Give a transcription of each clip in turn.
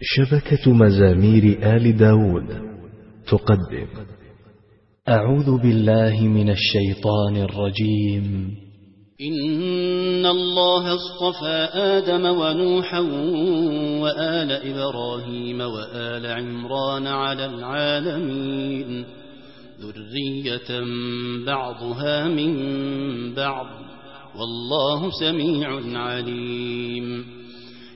شبكة مزامير آل داود. تقدم. أعوذ بالله من الشيطان الرجيم. إن الله اصطفى آدم ونوحا وآل إبراهيم وآل عمران على العالمين. ذرية بعضها من بعض. والله سميع عليم.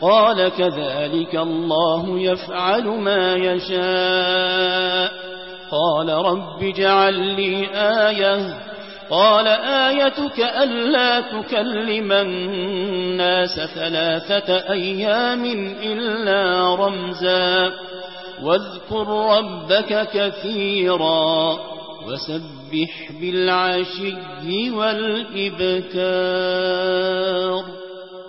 قال كذلك الله يفعل ما يشاء. قال رب جعل لي آية. قال آيتك ألا تكلم الناس ثلاثة أيام إلا رمزا. واذكر ربك كثيرا وسبح بالعشي والإبكار.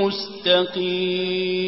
مستقيم.